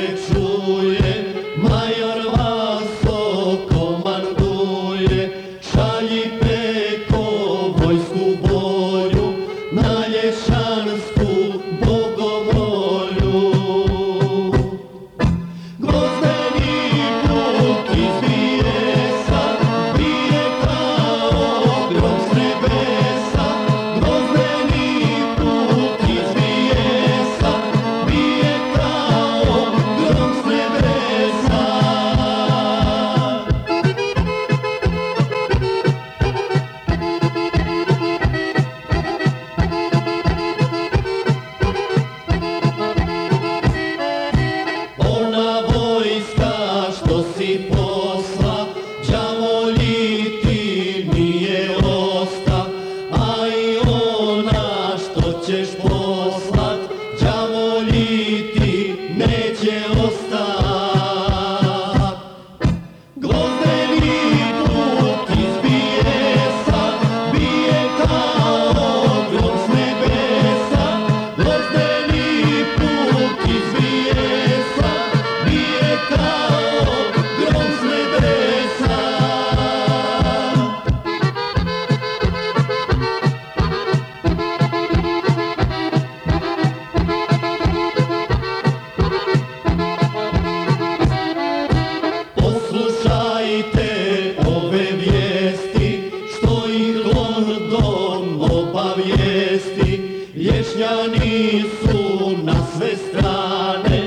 не чує, майор васо командує, шалі пеко войску бою, на Єшанську бою. biti neće ostati. Lješnjani su na sve strane.